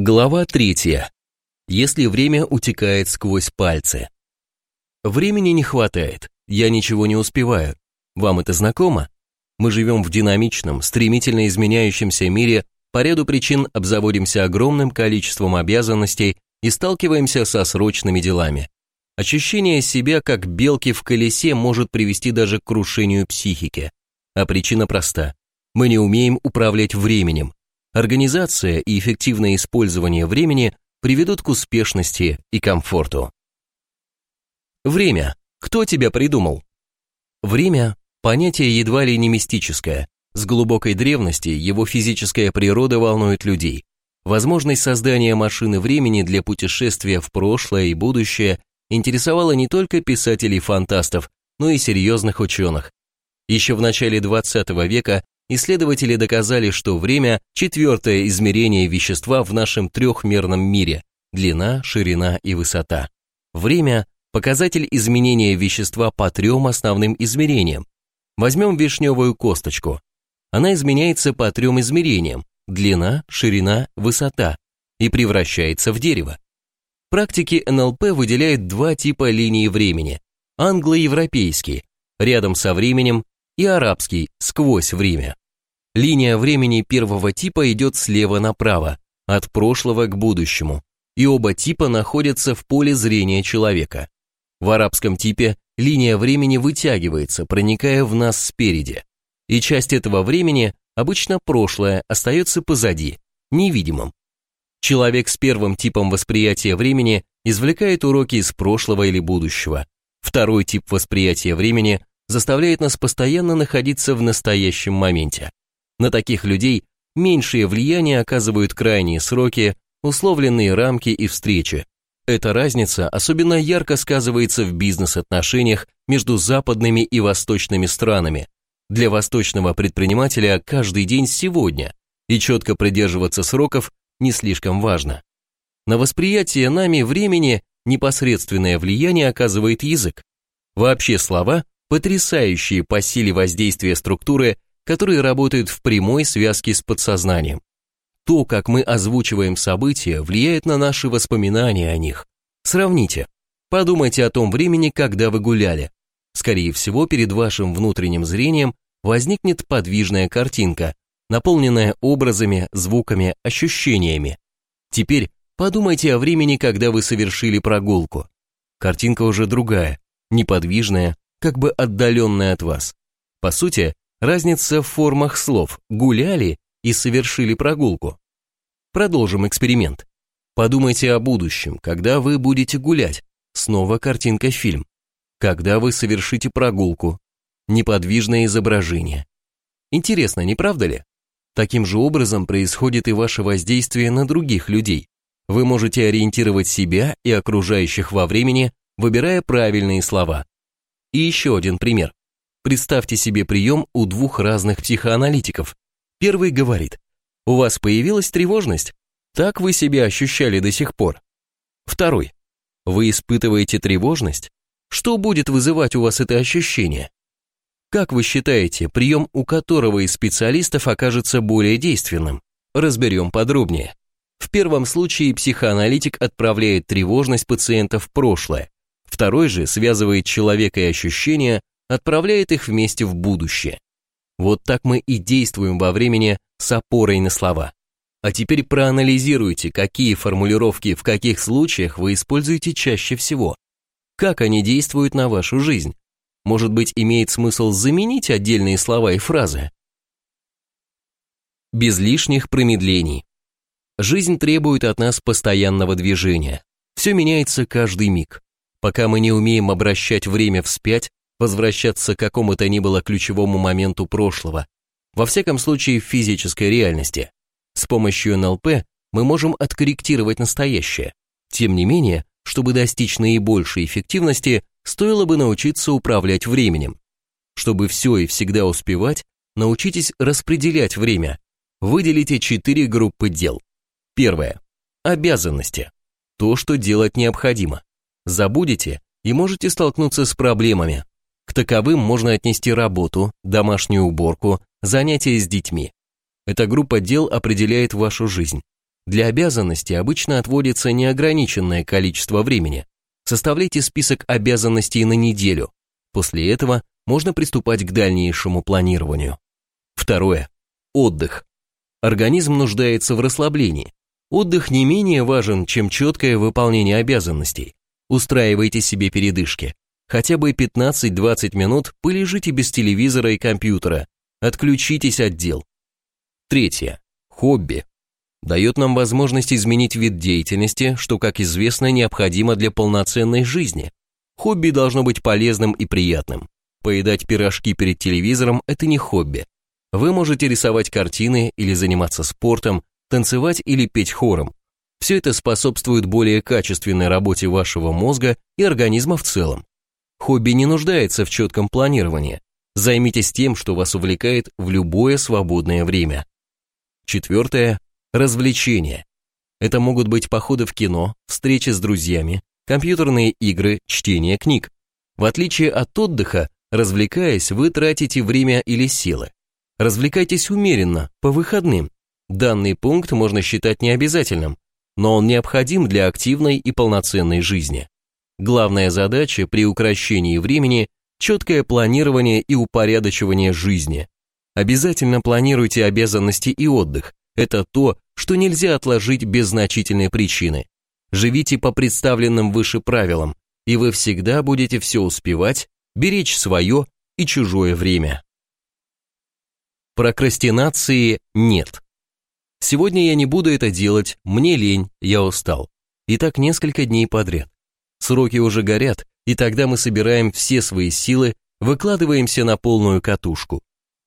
Глава третья. Если время утекает сквозь пальцы. Времени не хватает, я ничего не успеваю. Вам это знакомо? Мы живем в динамичном, стремительно изменяющемся мире, по ряду причин обзаводимся огромным количеством обязанностей и сталкиваемся со срочными делами. Ощущение себя как белки в колесе может привести даже к крушению психики. А причина проста. Мы не умеем управлять временем, Организация и эффективное использование времени приведут к успешности и комфорту. Время. Кто тебя придумал? Время – понятие едва ли не мистическое. С глубокой древности его физическая природа волнует людей. Возможность создания машины времени для путешествия в прошлое и будущее интересовала не только писателей-фантастов, но и серьезных ученых. Еще в начале 20 века исследователи доказали, что время – четвертое измерение вещества в нашем трехмерном мире – длина, ширина и высота. Время – показатель изменения вещества по трем основным измерениям. Возьмем вишневую косточку. Она изменяется по трем измерениям – длина, ширина, высота – и превращается в дерево. Практики НЛП выделяют два типа линии времени – англо-европейский, рядом со временем, и арабский, сквозь время. Линия времени первого типа идет слева направо, от прошлого к будущему, и оба типа находятся в поле зрения человека. В арабском типе линия времени вытягивается, проникая в нас спереди, и часть этого времени, обычно прошлое, остается позади, невидимым. Человек с первым типом восприятия времени извлекает уроки из прошлого или будущего. Второй тип восприятия времени заставляет нас постоянно находиться в настоящем моменте. На таких людей меньшее влияние оказывают крайние сроки, условленные рамки и встречи. Эта разница особенно ярко сказывается в бизнес-отношениях между западными и восточными странами. Для восточного предпринимателя каждый день сегодня, и четко придерживаться сроков не слишком важно. На восприятие нами времени непосредственное влияние оказывает язык. Вообще слова – потрясающие по силе воздействия структуры которые работают в прямой связке с подсознанием. То, как мы озвучиваем события, влияет на наши воспоминания о них. Сравните. Подумайте о том времени, когда вы гуляли. Скорее всего, перед вашим внутренним зрением возникнет подвижная картинка, наполненная образами, звуками, ощущениями. Теперь подумайте о времени, когда вы совершили прогулку. Картинка уже другая, неподвижная, как бы отдаленная от вас. По сути, Разница в формах слов «гуляли» и «совершили прогулку». Продолжим эксперимент. Подумайте о будущем, когда вы будете гулять. Снова картинка фильм. Когда вы совершите прогулку. Неподвижное изображение. Интересно, не правда ли? Таким же образом происходит и ваше воздействие на других людей. Вы можете ориентировать себя и окружающих во времени, выбирая правильные слова. И еще один пример. Представьте себе прием у двух разных психоаналитиков. Первый говорит, у вас появилась тревожность? Так вы себя ощущали до сих пор. Второй, вы испытываете тревожность? Что будет вызывать у вас это ощущение? Как вы считаете, прием у которого из специалистов окажется более действенным? Разберем подробнее. В первом случае психоаналитик отправляет тревожность пациента в прошлое. Второй же связывает человека и ощущения отправляет их вместе в будущее. Вот так мы и действуем во времени с опорой на слова. А теперь проанализируйте, какие формулировки в каких случаях вы используете чаще всего. Как они действуют на вашу жизнь? Может быть, имеет смысл заменить отдельные слова и фразы? Без лишних промедлений. Жизнь требует от нас постоянного движения. Все меняется каждый миг. Пока мы не умеем обращать время вспять, возвращаться к какому-то ни было ключевому моменту прошлого, во всяком случае в физической реальности. С помощью НЛП мы можем откорректировать настоящее. Тем не менее, чтобы достичь наибольшей эффективности, стоило бы научиться управлять временем. Чтобы все и всегда успевать, научитесь распределять время. Выделите четыре группы дел. Первое. Обязанности. То, что делать необходимо. Забудете и можете столкнуться с проблемами, к таковым можно отнести работу, домашнюю уборку, занятия с детьми. Эта группа дел определяет вашу жизнь. Для обязанностей обычно отводится неограниченное количество времени. Составляйте список обязанностей на неделю. После этого можно приступать к дальнейшему планированию. Второе. Отдых. Организм нуждается в расслаблении. Отдых не менее важен, чем четкое выполнение обязанностей. Устраивайте себе передышки. Хотя бы 15-20 минут полежите без телевизора и компьютера. Отключитесь от дел. Третье. Хобби. Дает нам возможность изменить вид деятельности, что, как известно, необходимо для полноценной жизни. Хобби должно быть полезным и приятным. Поедать пирожки перед телевизором – это не хобби. Вы можете рисовать картины или заниматься спортом, танцевать или петь хором. Все это способствует более качественной работе вашего мозга и организма в целом. Хобби не нуждается в четком планировании. Займитесь тем, что вас увлекает в любое свободное время. Четвертое – развлечения. Это могут быть походы в кино, встречи с друзьями, компьютерные игры, чтение книг. В отличие от отдыха, развлекаясь, вы тратите время или силы. Развлекайтесь умеренно, по выходным, Данный пункт можно считать необязательным, но он необходим для активной и полноценной жизни. Главная задача при укращении времени – четкое планирование и упорядочивание жизни. Обязательно планируйте обязанности и отдых. Это то, что нельзя отложить без значительной причины. Живите по представленным выше правилам, и вы всегда будете все успевать, беречь свое и чужое время. Прокрастинации нет. Сегодня я не буду это делать, мне лень, я устал. И так несколько дней подряд. Сроки уже горят, и тогда мы собираем все свои силы, выкладываемся на полную катушку.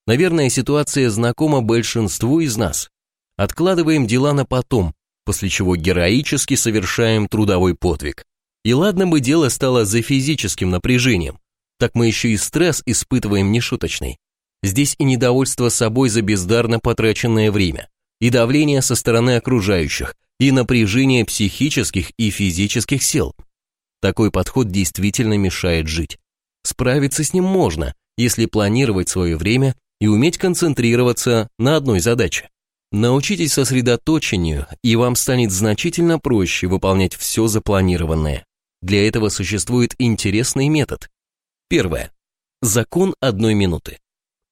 Наверное, ситуация знакома большинству из нас. Откладываем дела на потом, после чего героически совершаем трудовой подвиг. И ладно бы дело стало за физическим напряжением, так мы еще и стресс испытываем нешуточный. Здесь и недовольство собой за бездарно потраченное время, и давление со стороны окружающих, и напряжение психических и физических сил. Такой подход действительно мешает жить. Справиться с ним можно, если планировать свое время и уметь концентрироваться на одной задаче. Научитесь сосредоточению, и вам станет значительно проще выполнять все запланированное. Для этого существует интересный метод. Первое. Закон одной минуты.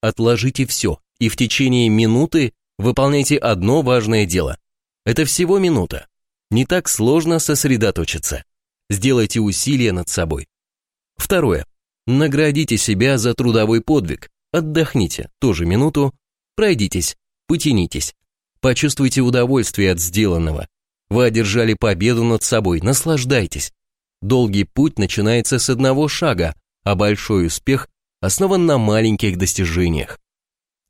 Отложите все, и в течение минуты Выполняйте одно важное дело. Это всего минута. Не так сложно сосредоточиться. Сделайте усилия над собой. Второе. Наградите себя за трудовой подвиг. Отдохните, тоже минуту. Пройдитесь, потянитесь. Почувствуйте удовольствие от сделанного. Вы одержали победу над собой, наслаждайтесь. Долгий путь начинается с одного шага, а большой успех основан на маленьких достижениях.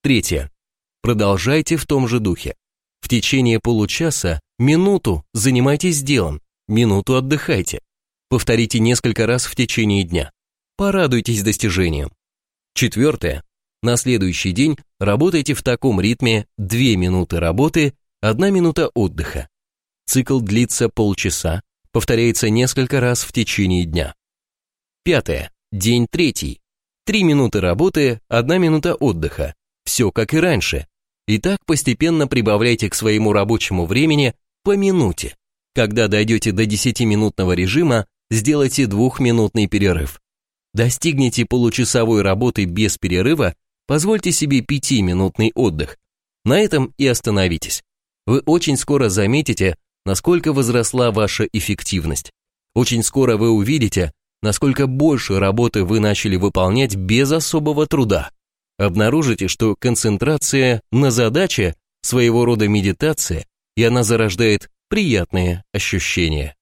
Третье. Продолжайте в том же духе. В течение получаса, минуту занимайтесь делом, минуту отдыхайте. Повторите несколько раз в течение дня. Порадуйтесь достижением. Четвертое. На следующий день работайте в таком ритме 2 минуты работы, 1 минута отдыха. Цикл длится полчаса, повторяется несколько раз в течение дня. Пятое. День третий. 3 минуты работы, 1 минута отдыха. Все как и раньше. И так постепенно прибавляйте к своему рабочему времени по минуте. Когда дойдете до 10-минутного режима, сделайте двухминутный перерыв. Достигните получасовой работы без перерыва, позвольте себе 5-минутный отдых. На этом и остановитесь. Вы очень скоро заметите, насколько возросла ваша эффективность. Очень скоро вы увидите, насколько больше работы вы начали выполнять без особого труда обнаружите, что концентрация на задаче своего рода медитация, и она зарождает приятные ощущения.